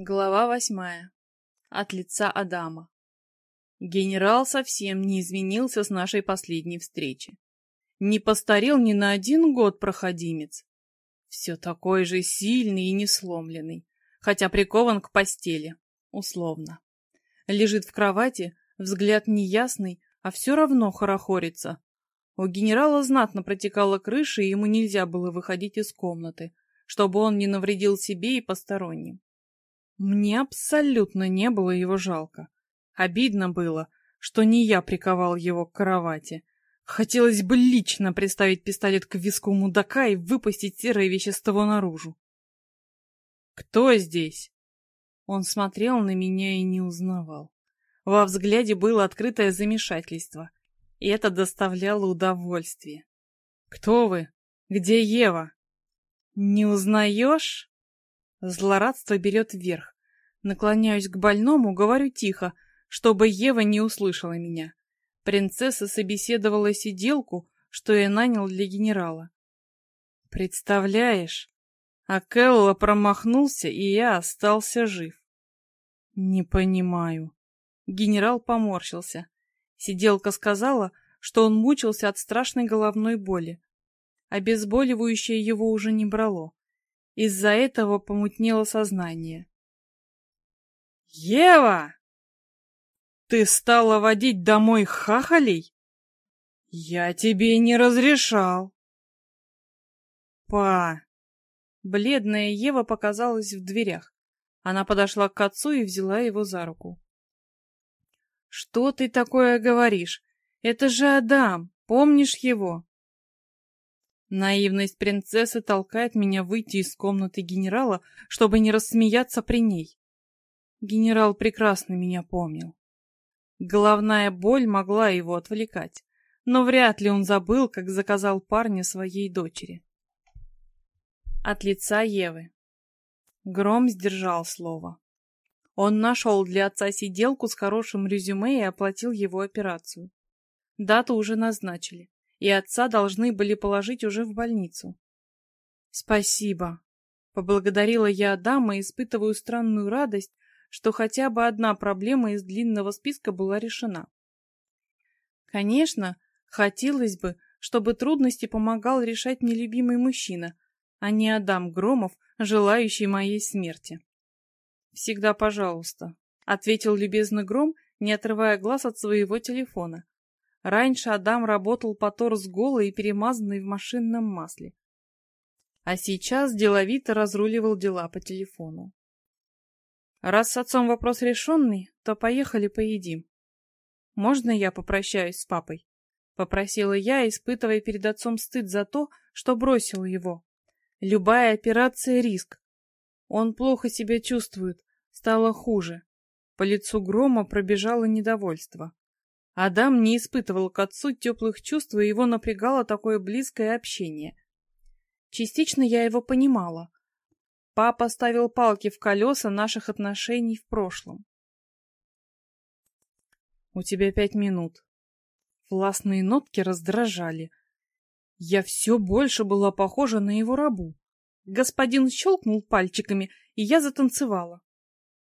Глава восьмая. От лица Адама. Генерал совсем не изменился с нашей последней встречи. Не постарел ни на один год проходимец. Все такой же сильный и несломленный, хотя прикован к постели, условно. Лежит в кровати, взгляд неясный, а все равно хорохорится. У генерала знатно протекала крыша, и ему нельзя было выходить из комнаты, чтобы он не навредил себе и посторонним. Мне абсолютно не было его жалко. Обидно было, что не я приковал его к кровати. Хотелось бы лично приставить пистолет к виску мудака и выпустить серое вещество наружу. «Кто здесь?» Он смотрел на меня и не узнавал. Во взгляде было открытое замешательство, и это доставляло удовольствие. «Кто вы? Где Ева?» «Не узнаешь?» Злорадство берет вверх. Наклоняюсь к больному, говорю тихо, чтобы Ева не услышала меня. Принцесса собеседовала сиделку, что я нанял для генерала. Представляешь? А Келла промахнулся, и я остался жив. Не понимаю. Генерал поморщился. Сиделка сказала, что он мучился от страшной головной боли. Обезболивающее его уже не брало. Из-за этого помутнело сознание. «Ева! Ты стала водить домой хахалей? Я тебе не разрешал!» «Па!» Бледная Ева показалась в дверях. Она подошла к отцу и взяла его за руку. «Что ты такое говоришь? Это же Адам, помнишь его?» Наивность принцессы толкает меня выйти из комнаты генерала, чтобы не рассмеяться при ней. Генерал прекрасно меня помнил. Головная боль могла его отвлекать, но вряд ли он забыл, как заказал парня своей дочери. От лица Евы. Гром сдержал слово. Он нашел для отца сиделку с хорошим резюме и оплатил его операцию. Дату уже назначили и отца должны были положить уже в больницу. «Спасибо», — поблагодарила я Адама испытываю странную радость, что хотя бы одна проблема из длинного списка была решена. Конечно, хотелось бы, чтобы трудности помогал решать нелюбимый мужчина, а не Адам Громов, желающий моей смерти. «Всегда пожалуйста», — ответил любезный Гром, не отрывая глаз от своего телефона. Раньше Адам работал по торс голый и перемазанный в машинном масле. А сейчас деловито разруливал дела по телефону. Раз с отцом вопрос решенный, то поехали поедим. Можно я попрощаюсь с папой? Попросила я, испытывая перед отцом стыд за то, что бросил его. Любая операция — риск. Он плохо себя чувствует, стало хуже. По лицу Грома пробежало недовольство. Адам не испытывал к отцу теплых чувств, и его напрягало такое близкое общение. Частично я его понимала. Папа ставил палки в колеса наших отношений в прошлом. «У тебя пять минут». Властные нотки раздражали. Я все больше была похожа на его рабу. Господин щелкнул пальчиками, и я затанцевала.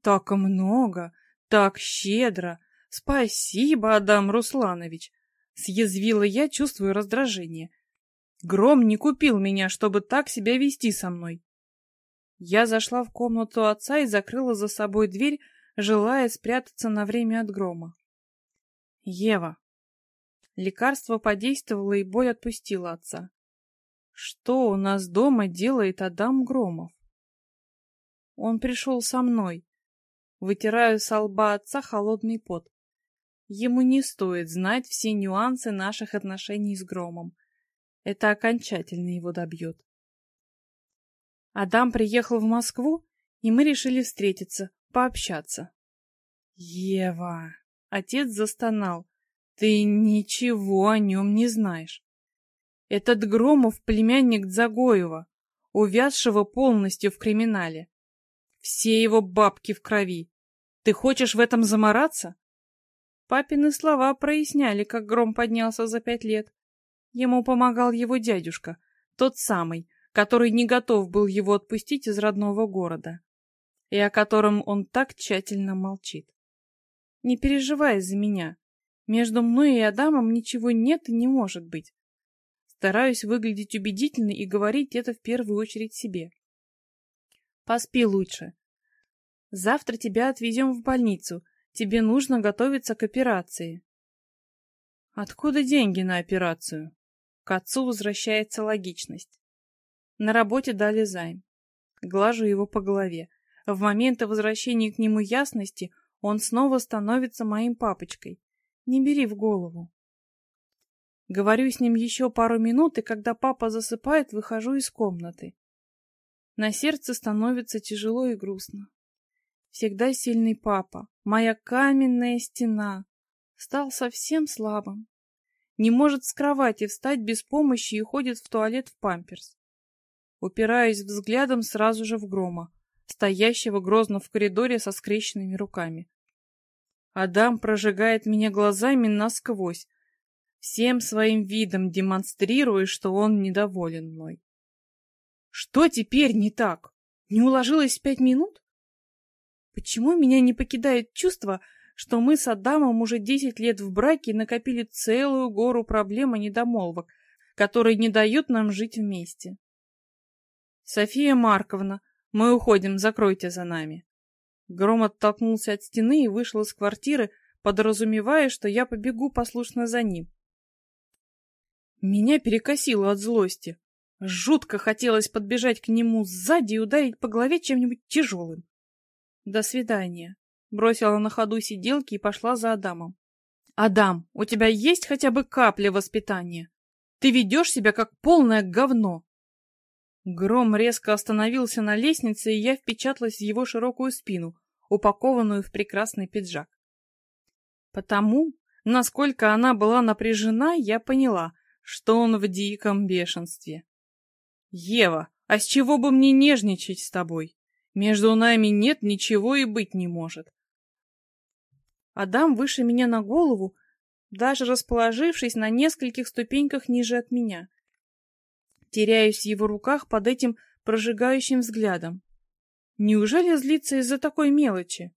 Так много, так щедро, «Спасибо, Адам Русланович!» — съязвила я, чувствую раздражение. «Гром не купил меня, чтобы так себя вести со мной». Я зашла в комнату отца и закрыла за собой дверь, желая спрятаться на время от грома. «Ева!» Лекарство подействовало, и боль отпустила отца. «Что у нас дома делает Адам Громов?» Он пришел со мной. Вытираю со лба отца холодный пот. Ему не стоит знать все нюансы наших отношений с Громом. Это окончательно его добьет. Адам приехал в Москву, и мы решили встретиться, пообщаться. Ева, отец застонал. Ты ничего о нем не знаешь. Этот Громов племянник Дзагоева, увязшего полностью в криминале. Все его бабки в крови. Ты хочешь в этом замораться? Папины слова проясняли, как гром поднялся за пять лет. Ему помогал его дядюшка, тот самый, который не готов был его отпустить из родного города. и о котором он так тщательно молчит. Не переживай за меня. Между мной и Адамом ничего нет и не может быть. Стараюсь выглядеть убедительно и говорить это в первую очередь себе. Поспи лучше. Завтра тебя отвезем в больницу. Тебе нужно готовиться к операции. Откуда деньги на операцию? К отцу возвращается логичность. На работе дали займ. Глажу его по голове. В моменты возвращения к нему ясности он снова становится моим папочкой. Не бери в голову. Говорю с ним еще пару минут, и когда папа засыпает, выхожу из комнаты. На сердце становится тяжело и грустно. Всегда сильный папа, моя каменная стена, стал совсем слабым. Не может с кровати встать без помощи и ходит в туалет в памперс. Упираюсь взглядом сразу же в грома, стоящего грозно в коридоре со скрещенными руками. Адам прожигает меня глазами насквозь, всем своим видом демонстрируя, что он недоволен мной. Что теперь не так? Не уложилась в пять минут? Почему меня не покидает чувство, что мы с Адамом уже десять лет в браке и накопили целую гору проблем и недомолвок, которые не дают нам жить вместе? София Марковна, мы уходим, закройте за нами. Гром оттолкнулся от стены и вышел из квартиры, подразумевая, что я побегу послушно за ним. Меня перекосило от злости. Жутко хотелось подбежать к нему сзади и ударить по голове чем-нибудь тяжелым. До свидания. Бросила на ходу сиделки и пошла за Адамом. Адам, у тебя есть хотя бы капля воспитания? Ты ведешь себя как полное говно. Гром резко остановился на лестнице, и я впечаталась в его широкую спину, упакованную в прекрасный пиджак. Потому, насколько она была напряжена, я поняла, что он в диком бешенстве. «Ева, а с чего бы мне нежничать с тобой? Между нами нет ничего и быть не может». Адам выше меня на голову, даже расположившись на нескольких ступеньках ниже от меня теряюсь в его руках под этим прожигающим взглядом. Неужели злиться из-за такой мелочи?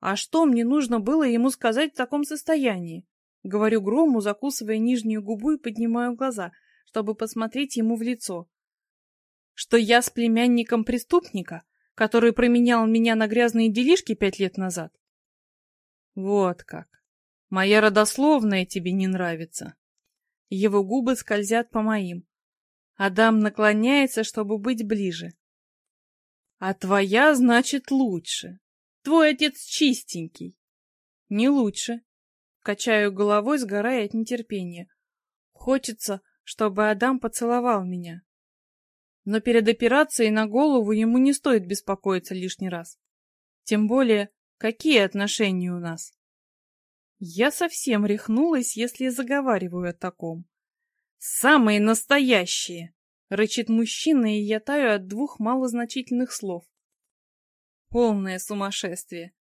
А что мне нужно было ему сказать в таком состоянии? Говорю Грому, закусывая нижнюю губу и поднимаю глаза, чтобы посмотреть ему в лицо. Что я с племянником преступника, который променял меня на грязные делишки пять лет назад? Вот как. Моя родословная тебе не нравится. Его губы скользят по моим. Адам наклоняется, чтобы быть ближе. А твоя, значит, лучше. Твой отец чистенький. Не лучше. Качаю головой, сгорая от нетерпения. Хочется, чтобы Адам поцеловал меня. Но перед операцией на голову ему не стоит беспокоиться лишний раз. Тем более, какие отношения у нас? Я совсем рехнулась, если заговариваю о таком. «Самые настоящие!» — рычит мужчина, и я таю от двух малозначительных слов. Полное сумасшествие.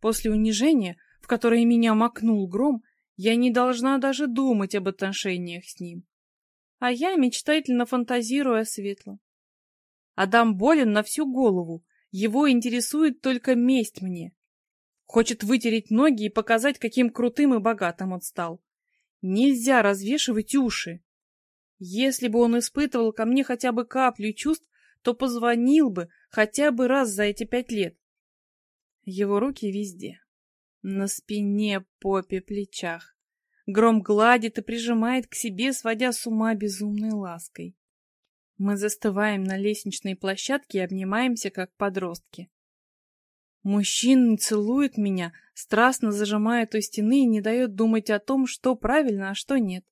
После унижения, в которое меня макнул гром, я не должна даже думать об отношениях с ним. А я мечтательно фантазирую о светлом. Адам болен на всю голову, его интересует только месть мне. Хочет вытереть ноги и показать, каким крутым и богатым он стал. Нельзя развешивать уши. Если бы он испытывал ко мне хотя бы каплю чувств, то позвонил бы хотя бы раз за эти пять лет. Его руки везде. На спине, попе, плечах. Гром гладит и прижимает к себе, сводя с ума безумной лаской. Мы застываем на лестничной площадке и обнимаемся, как подростки. Мужчина целует меня, страстно зажимает у стены и не дает думать о том, что правильно, а что нет.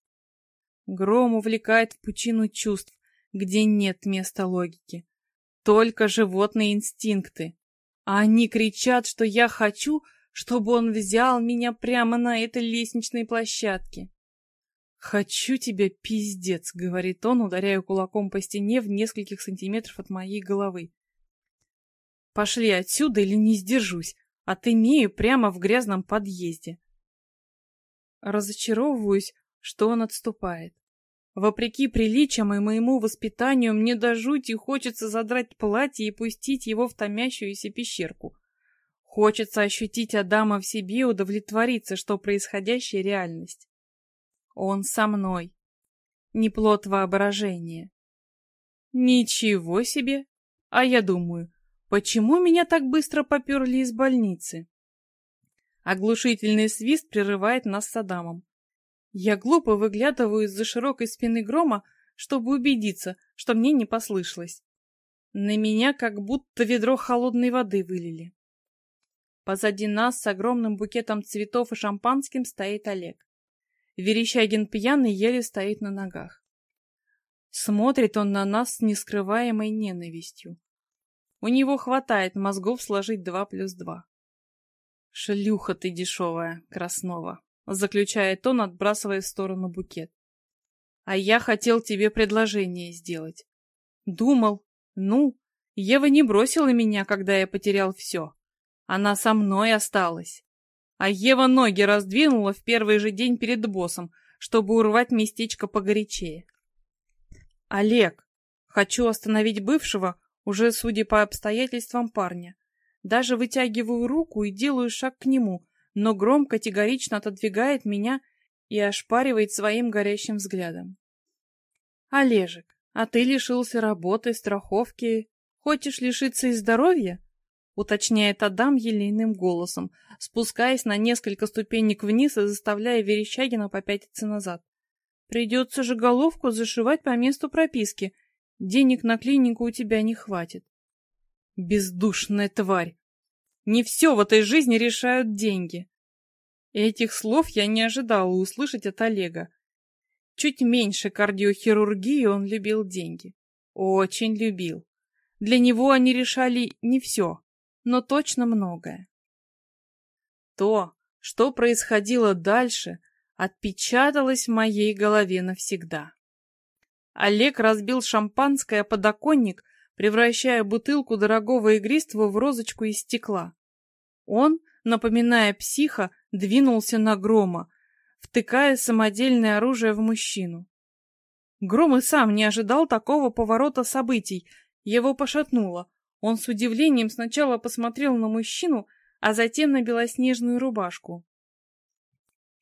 Гром увлекает в пучину чувств, где нет места логики. Только животные инстинкты. А они кричат, что я хочу, чтобы он взял меня прямо на этой лестничной площадке. «Хочу тебя, пиздец», — говорит он, ударяя кулаком по стене в нескольких сантиметров от моей головы. Пошли отсюда или не сдержусь, отымею прямо в грязном подъезде. Разочаровываюсь, что он отступает. Вопреки приличиям и моему воспитанию, мне до жути хочется задрать платье и пустить его в томящуюся пещерку. Хочется ощутить Адама в себе и удовлетвориться, что происходящая реальность. Он со мной. Не плод воображения. Ничего себе! А я думаю, почему меня так быстро поперли из больницы? Оглушительный свист прерывает нас с Адамом. Я глупо выглядываю из-за широкой спины грома, чтобы убедиться, что мне не послышалось. На меня как будто ведро холодной воды вылили. Позади нас с огромным букетом цветов и шампанским стоит Олег. Верещагин пьяный еле стоит на ногах. Смотрит он на нас с нескрываемой ненавистью. У него хватает мозгов сложить два плюс два. Шлюха ты дешевая, Краснова. — заключает он, отбрасывая в сторону букет. «А я хотел тебе предложение сделать. Думал, ну, Ева не бросила меня, когда я потерял все. Она со мной осталась. А Ева ноги раздвинула в первый же день перед боссом, чтобы урвать местечко погорячее. Олег, хочу остановить бывшего, уже судя по обстоятельствам парня. Даже вытягиваю руку и делаю шаг к нему, но Гром категорично отодвигает меня и ошпаривает своим горящим взглядом. «Олежек, а ты лишился работы, страховки. Хочешь лишиться и здоровья?» — уточняет Адам елейным голосом, спускаясь на несколько ступенек вниз и заставляя Верещагина попятиться назад. «Придется же головку зашивать по месту прописки. Денег на клинику у тебя не хватит». «Бездушная тварь! Не все в этой жизни решают деньги. Этих слов я не ожидала услышать от Олега. Чуть меньше кардиохирургии он любил деньги. Очень любил. Для него они решали не все, но точно многое. То, что происходило дальше, отпечаталось в моей голове навсегда. Олег разбил шампанское о подоконник, превращая бутылку дорогого игристого в розочку из стекла. Он, напоминая психа, двинулся на Грома, втыкая самодельное оружие в мужчину. Гром и сам не ожидал такого поворота событий, его пошатнуло. Он с удивлением сначала посмотрел на мужчину, а затем на белоснежную рубашку.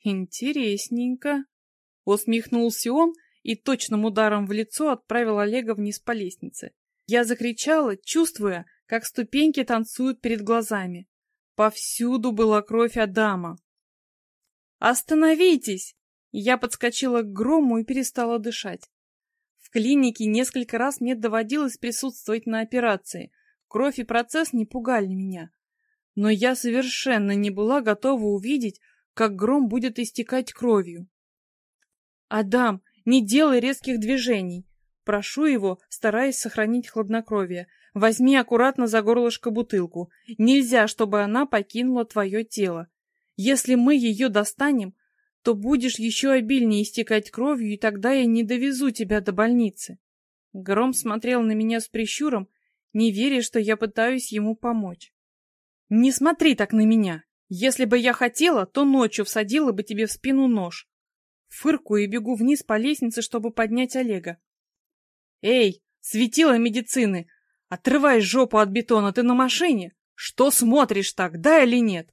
«Интересненько», — усмехнулся он и точным ударом в лицо отправил Олега вниз по лестнице. Я закричала, чувствуя, как ступеньки танцуют перед глазами. Повсюду была кровь Адама. «Остановитесь!» Я подскочила к грому и перестала дышать. В клинике несколько раз мне доводилось присутствовать на операции. Кровь и процесс не пугали меня. Но я совершенно не была готова увидеть, как гром будет истекать кровью. «Адам, не делай резких движений!» Прошу его, стараясь сохранить хладнокровие. Возьми аккуратно за горлышко бутылку. Нельзя, чтобы она покинула твое тело. Если мы ее достанем, то будешь еще обильнее истекать кровью, и тогда я не довезу тебя до больницы. Гром смотрел на меня с прищуром, не веря, что я пытаюсь ему помочь. Не смотри так на меня. Если бы я хотела, то ночью всадила бы тебе в спину нож. Фыркую и бегу вниз по лестнице, чтобы поднять Олега. Эй, светила медицины, Отрывай жопу от бетона, ты на машине? Что смотришь так, да или нет?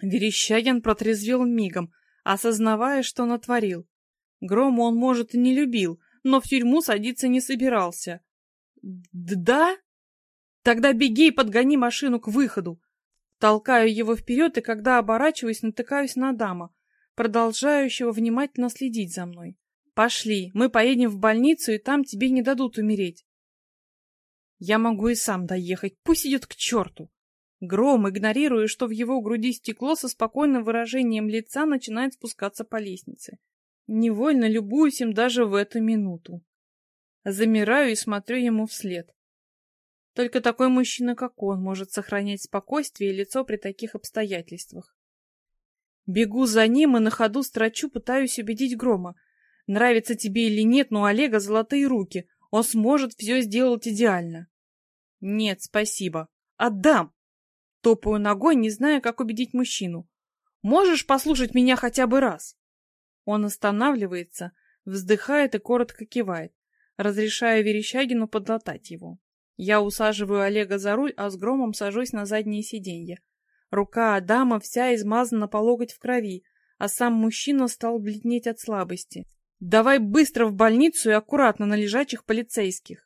Верещагин протрезвел мигом, осознавая, что натворил. Грома он, может, и не любил, но в тюрьму садиться не собирался. «Да? Тогда беги и подгони машину к выходу!» Толкаю его вперед, и когда оборачиваюсь, натыкаюсь на дама, продолжающего внимательно следить за мной. «Пошли, мы поедем в больницу, и там тебе не дадут умереть». Я могу и сам доехать, пусть идет к черту. Гром, игнорируя, что в его груди стекло, со спокойным выражением лица начинает спускаться по лестнице. Невольно любуюсь им даже в эту минуту. Замираю и смотрю ему вслед. Только такой мужчина, как он, может сохранять спокойствие и лицо при таких обстоятельствах. Бегу за ним и на ходу строчу, пытаюсь убедить Грома. Нравится тебе или нет, но у Олега золотые руки. Он сможет все сделать идеально. Нет, спасибо. Отдам. Топаю ногой, не зная, как убедить мужчину. Можешь послушать меня хотя бы раз? Он останавливается, Вздыхает и коротко кивает, разрешая Верещагину подлатать его. Я усаживаю Олега за руль, а с громом сажусь на заднее сиденье. Рука Адама вся измазана по локоть в крови, а сам мужчина стал бледнеть от слабости. «Давай быстро в больницу и аккуратно на лежачих полицейских!»